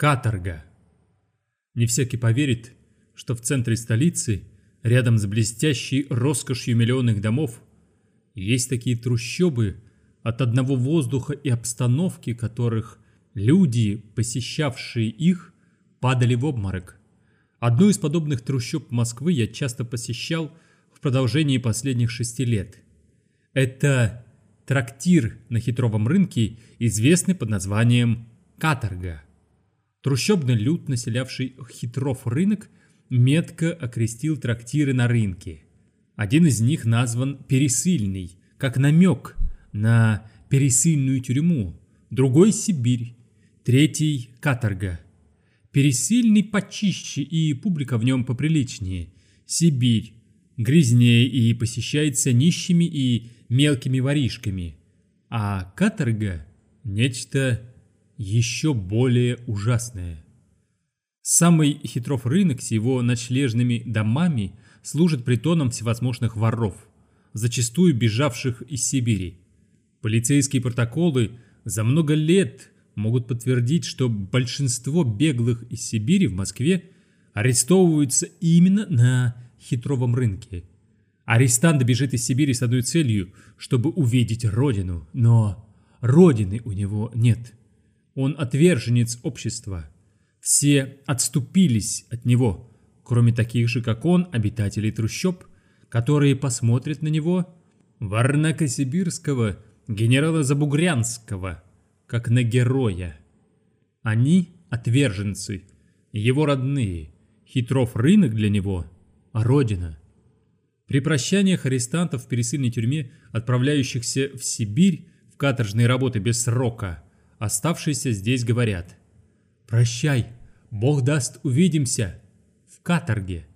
Каторга. Не всякий поверит, что в центре столицы, рядом с блестящей роскошью миллионных домов, есть такие трущобы, от одного воздуха и обстановки которых люди, посещавшие их, падали в обморок. Одну из подобных трущоб Москвы я часто посещал в продолжении последних шести лет. Это трактир на хитровом рынке, известный под названием «Каторга». Трущобный люд, населявший хитров рынок, метко окрестил трактиры на рынке. Один из них назван «Пересыльный», как намек на пересыльную тюрьму, другой – Сибирь, третий – Каторга. Пересыльный почище и публика в нем поприличнее. Сибирь грязнее и посещается нищими и мелкими воришками. А каторга – нечто еще более ужасное. Самый хитров рынок с его ночлежными домами служит притоном всевозможных воров, зачастую бежавших из Сибири. Полицейские протоколы за много лет могут подтвердить, что большинство беглых из Сибири в Москве арестовываются именно на хитровом рынке. Арестант бежит из Сибири с одной целью, чтобы увидеть родину, но родины у него нет. Он отверженец общества. Все отступились от него, кроме таких же, как он, обитателей трущоб, которые посмотрят на него, Варнака-Сибирского, генерала Забугрянского, как на героя. Они отверженцы, его родные, хитров рынок для него, а родина. При прощаниях арестантов в пересыльной тюрьме, отправляющихся в Сибирь в каторжные работы без срока – Оставшиеся здесь говорят «Прощай, Бог даст, увидимся» в каторге.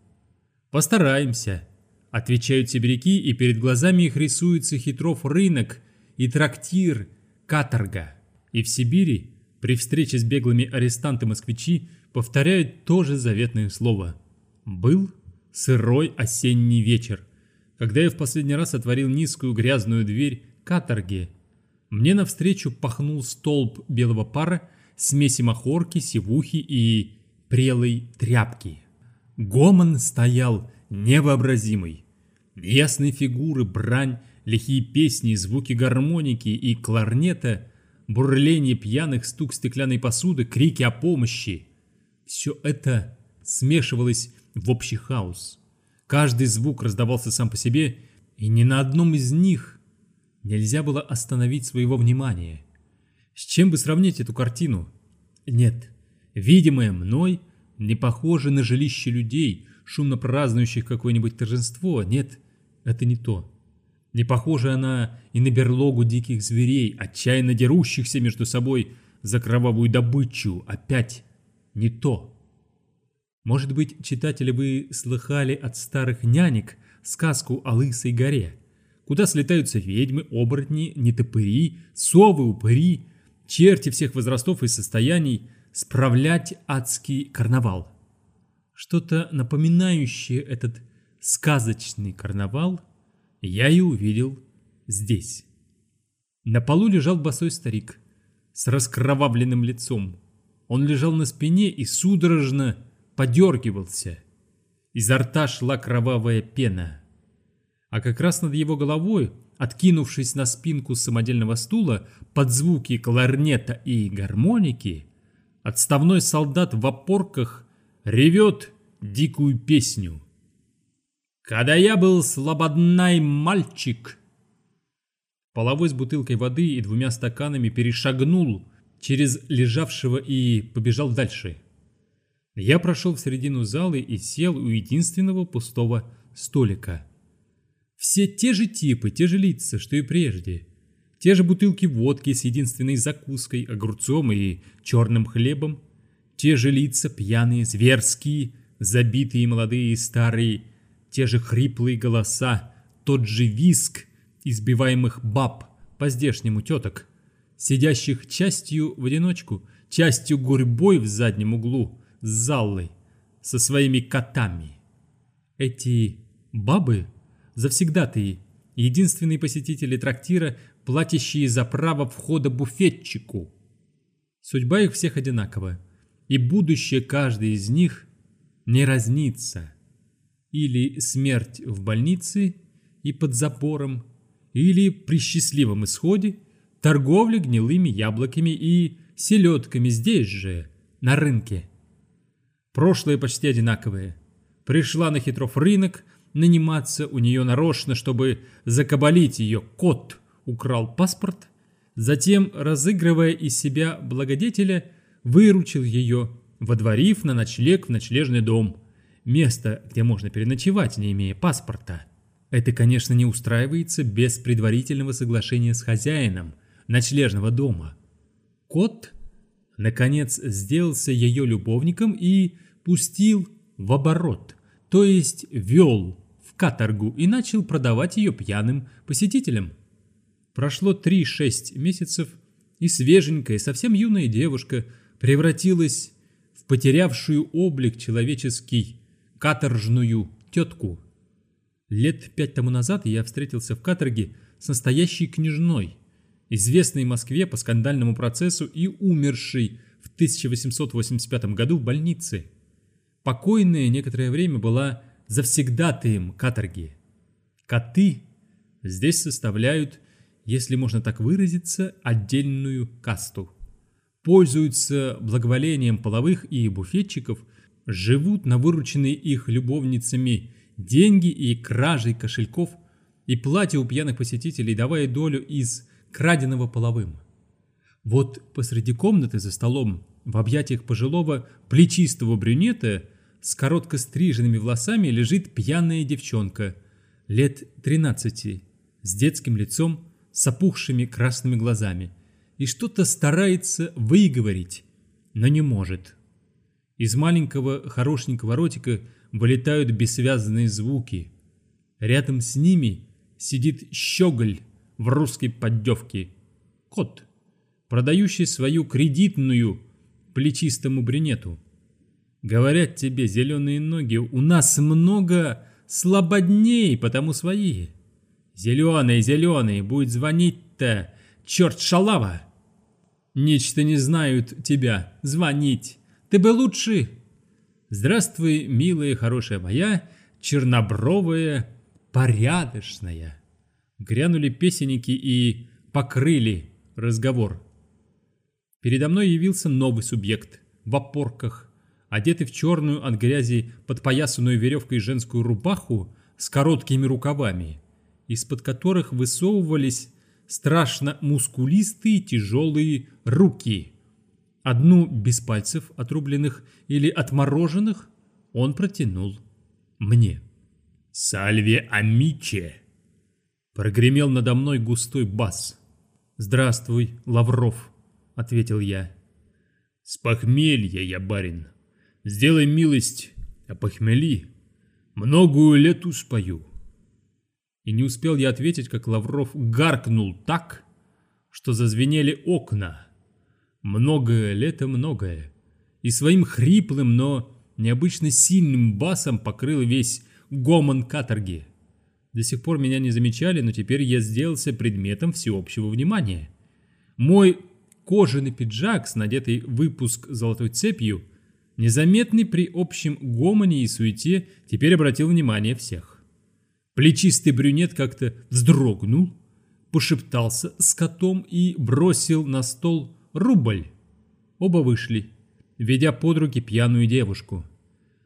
«Постараемся», — отвечают сибиряки, и перед глазами их рисуется хитров рынок и трактир, каторга. И в Сибири, при встрече с беглыми арестанты-москвичи, повторяют то же заветное слово. «Был сырой осенний вечер», когда я в последний раз отворил низкую грязную дверь каторги мне навстречу пахнул столб белого пара, смеси махорки, сивухи и прелой тряпки. Гомон стоял невообразимый. Ясные фигуры, брань, лихие песни, звуки гармоники и кларнета, бурление пьяных, стук стеклянной посуды, крики о помощи. Все это смешивалось в общий хаос. Каждый звук раздавался сам по себе, и ни на одном из них Нельзя было остановить своего внимания. С чем бы сравнить эту картину? Нет, видимое мной не похоже на жилище людей, шумно празднующих какое-нибудь торжество. Нет, это не то. Не похожа она и на берлогу диких зверей, отчаянно дерущихся между собой за кровавую добычу. Опять не то. Может быть, читатели, вы слыхали от старых нянек сказку о Лысой горе? Куда слетаются ведьмы, оборотни, нетопыри, совы, упыри, черти всех возрастов и состояний, справлять адский карнавал. Что-то напоминающее этот сказочный карнавал я и увидел здесь. На полу лежал босой старик с раскровавленным лицом. Он лежал на спине и судорожно подергивался. Изо рта шла кровавая пена а как раз над его головой, откинувшись на спинку самодельного стула под звуки кларнета и гармоники, отставной солдат в опорках ревет дикую песню. «Когда я был слободной мальчик!» Половой с бутылкой воды и двумя стаканами перешагнул через лежавшего и побежал дальше. Я прошел в середину зала и сел у единственного пустого столика. Все те же типы, те же лица, что и прежде. Те же бутылки водки с единственной закуской, огурцом и черным хлебом. Те же лица пьяные, зверские, забитые молодые и старые. Те же хриплые голоса, тот же виск избиваемых баб, по-здешнему теток, сидящих частью в одиночку, частью гурьбой в заднем углу, с заллой, со своими котами. Эти бабы завсегдатые, единственные посетители трактира, платящие за право входа буфетчику. Судьба их всех одинакова. и будущее каждой из них не разнится. Или смерть в больнице и под запором, или при счастливом исходе торговля гнилыми яблоками и селедками здесь же, на рынке. Прошлое почти одинаковое. Пришла на хитров рынок наниматься у нее нарочно, чтобы закабалить ее. Кот украл паспорт, затем, разыгрывая из себя благодетеля, выручил ее, водворив на ночлег в ночлежный дом. Место, где можно переночевать, не имея паспорта. Это, конечно, не устраивается без предварительного соглашения с хозяином ночлежного дома. Кот, наконец, сделался ее любовником и пустил в оборот, то есть вел в каторгу и начал продавать ее пьяным посетителям. Прошло 3-6 месяцев, и свеженькая, совсем юная девушка превратилась в потерявшую облик человеческий каторжную тетку. Лет пять тому назад я встретился в каторге с настоящей княжной, известной Москве по скандальному процессу и умершей в 1885 году в больнице. Покойная некоторое время была завсегдатаем каторги. Коты здесь составляют, если можно так выразиться, отдельную касту. Пользуются благоволением половых и буфетчиков, живут на вырученные их любовницами деньги и кражей кошельков и платья у пьяных посетителей, давая долю из краденого половым. Вот посреди комнаты за столом, в объятиях пожилого плечистого брюнета с коротко стриженными волосами лежит пьяная девчонка, лет 13, с детским лицом, с опухшими красными глазами, и что-то старается выговорить, но не может. Из маленького хорошенького ротика вылетают бессвязные звуки. Рядом с ними сидит щеголь в русской поддевке. Кот, продающий свою кредитную плечистому брюнету. Говорят тебе, зеленые ноги, у нас много слабодней, потому свои. Зеленые, зеленые, будет звонить-то, черт шалава. Нечто не знают тебя, звонить. Ты бы лучше Здравствуй, милая, хорошая моя, чернобровая, порядочная. Грянули песенники и покрыли разговор. Передо мной явился новый субъект в опорках, одетый в черную от грязи подпоясанную веревкой женскую рубаху с короткими рукавами, из-под которых высовывались страшно мускулистые тяжелые руки – Одну без пальцев отрубленных или отмороженных он протянул мне. «Сальве Амиче!» Прогремел надо мной густой бас. «Здравствуй, Лавров», — ответил я. «С похмелья я, барин. Сделай милость, а похмели. Многую лету спою». И не успел я ответить, как Лавров гаркнул так, что зазвенели окна, Многое лето многое. И своим хриплым, но необычно сильным басом покрыл весь гомон каторги. До сих пор меня не замечали, но теперь я сделался предметом всеобщего внимания. Мой кожаный пиджак с надетой выпуск золотой цепью, незаметный при общем гомоне и суете, теперь обратил внимание всех. Плечистый брюнет как-то вздрогнул, пошептался с котом и бросил на стол рубль. Оба вышли, ведя под руки пьяную девушку.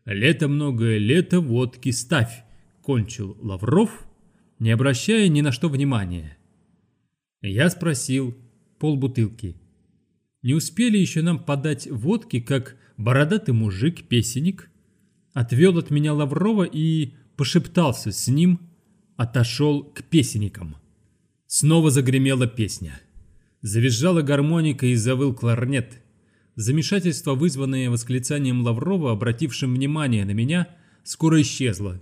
«Лето многое, лето водки ставь», — кончил Лавров, не обращая ни на что внимания. Я спросил полбутылки. Не успели еще нам подать водки, как бородатый мужик-песенник отвел от меня Лаврова и пошептался с ним, отошел к песенникам. Снова загремела песня. Завизжала гармоника и завыл кларнет. Замешательство, вызванное восклицанием Лаврова, обратившим внимание на меня, скоро исчезло.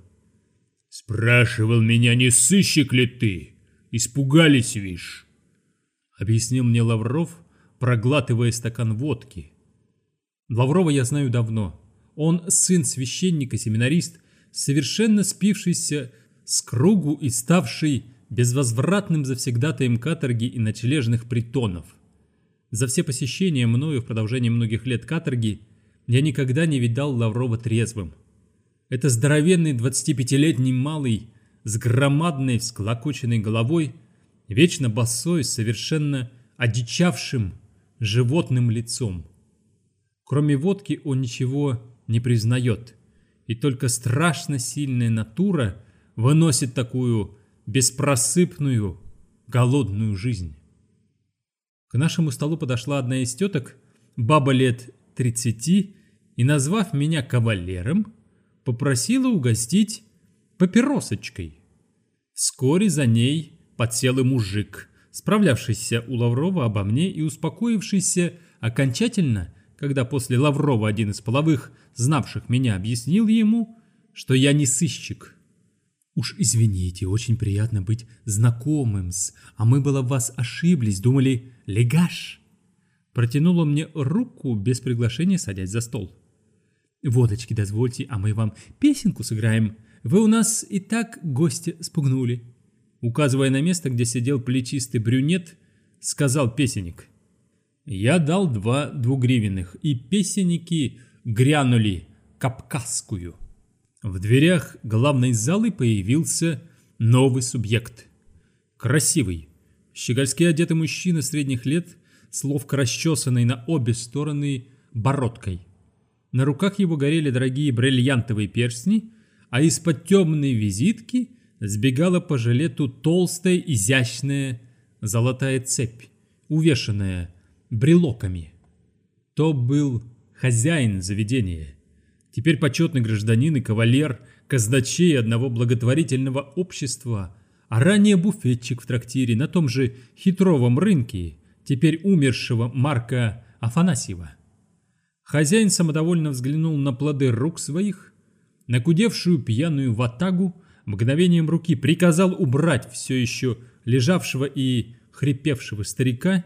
«Спрашивал меня, не сыщик ли ты? Испугались, вишь?» Объяснил мне Лавров, проглатывая стакан водки. Лаврова я знаю давно. Он сын священника-семинарист, совершенно спившийся с кругу и ставший безвозвратным завсегдатаем каторги и ночлежных притонов. За все посещения мною в продолжении многих лет каторги Я никогда не видал Лаврова трезвым. Это здоровенный 25-летний малый с громадной всклокоченной головой, вечно босой, совершенно одичавшим животным лицом. Кроме водки он ничего не признает, и только страшно сильная натура выносит такую беспросыпную, голодную жизнь. К нашему столу подошла одна из теток, баба лет 30, и, назвав меня кавалером, попросила угостить папиросочкой. Вскоре за ней подсел и мужик, справлявшийся у Лаврова обо мне и успокоившийся окончательно, когда после Лаврова один из половых, знавших меня, объяснил ему, что я не сыщик. «Уж извините, очень приятно быть знакомым-с, а мы было вас ошиблись, думали, легаш». Протянула мне руку без приглашения, садясь за стол. «Водочки дозвольте, а мы вам песенку сыграем. Вы у нас и так гостя спугнули». Указывая на место, где сидел плечистый брюнет, сказал песенник. Я дал два двугривенных, и песенники грянули капкасскую. В дверях главной залы появился новый субъект. Красивый, щегольски одетый мужчина средних лет с ловко расчесанной на обе стороны бородкой. На руках его горели дорогие бриллиантовые перстни, а из-под темной визитки сбегала по жилету толстая изящная золотая цепь, увешанная брелоками. То был хозяин заведения. Теперь почетный гражданин и кавалер казначей одного благотворительного общества, а ранее буфетчик в трактире на том же хитровом рынке, теперь умершего Марка Афанасьева. Хозяин самодовольно взглянул на плоды рук своих, на кудевшую пьяную ватагу, мгновением руки приказал убрать все еще лежавшего и хрипевшего старика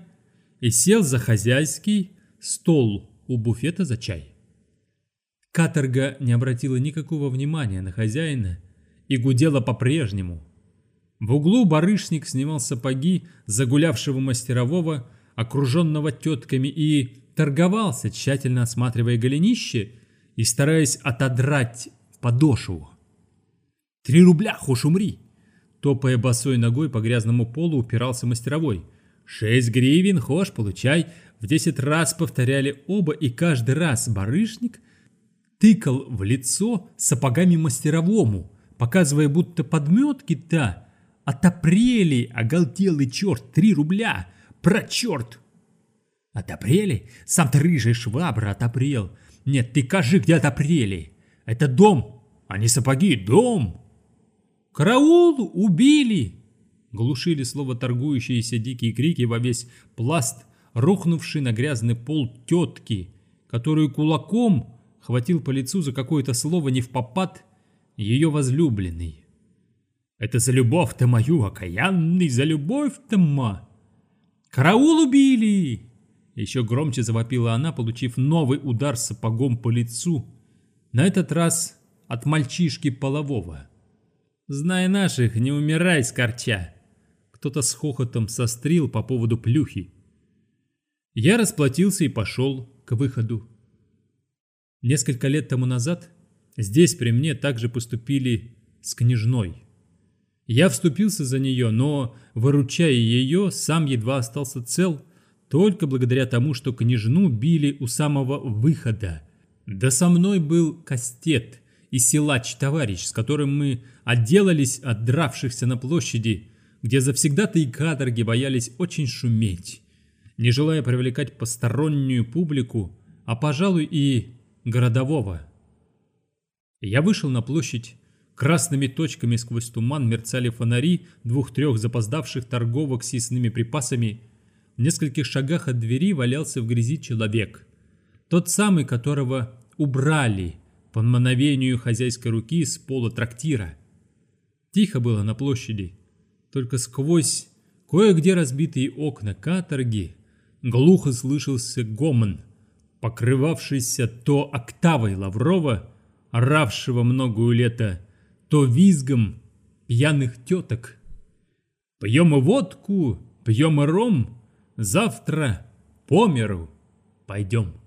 и сел за хозяйский стол у буфета за чай. Каторга не обратила никакого внимания на хозяина и гудела по-прежнему. В углу барышник снимал сапоги загулявшего мастерового, окруженного тетками, и торговался, тщательно осматривая голенище и стараясь отодрать подошву. «Три рубля, хошь умри!» Топая босой ногой по грязному полу, упирался мастеровой. «Шесть гривен, хошь, получай!» В десять раз повторяли оба, и каждый раз барышник тыкал в лицо сапогами мастеровому, показывая, будто подметки-то отопрели, оголтелый черт, три рубля, про черт! Отопрели? Сам ты рыжий швабра отопрел. Нет, ты кажи, где отопрели. Это дом, а не сапоги, дом. Караул, убили! Глушили слово торгующиеся дикие крики во весь пласт, рухнувший на грязный пол тетки, которую кулаком хватил по лицу за какое-то слово не в попад ее возлюбленный. «Это за любовь-то мою, окаянный, за любовь-то ма!» «Караул убили!» Еще громче завопила она, получив новый удар сапогом по лицу, на этот раз от мальчишки полового. «Знай наших, не умирай, скорча!» Кто-то с хохотом сострил по поводу плюхи. Я расплатился и пошел к выходу. Несколько лет тому назад здесь при мне также поступили с княжной. Я вступился за нее, но, выручая ее, сам едва остался цел, только благодаря тому, что княжну били у самого выхода. Да со мной был Кастет и силач-товарищ, с которым мы отделались от дравшихся на площади, где завсегда-то и каторги боялись очень шуметь, не желая привлекать постороннюю публику, а, пожалуй, и городового. Я вышел на площадь. Красными точками сквозь туман мерцали фонари двух-трех запоздавших торговок с ясными припасами. В нескольких шагах от двери валялся в грязи человек. Тот самый, которого убрали по мановению хозяйской руки с пола трактира. Тихо было на площади. Только сквозь кое-где разбитые окна каторги глухо слышался гомон – покрывавшийся то октавой Лаврова, оравшего многое лето, то визгом пьяных теток. Пьем водку, пьем ром, завтра по миру пойдем.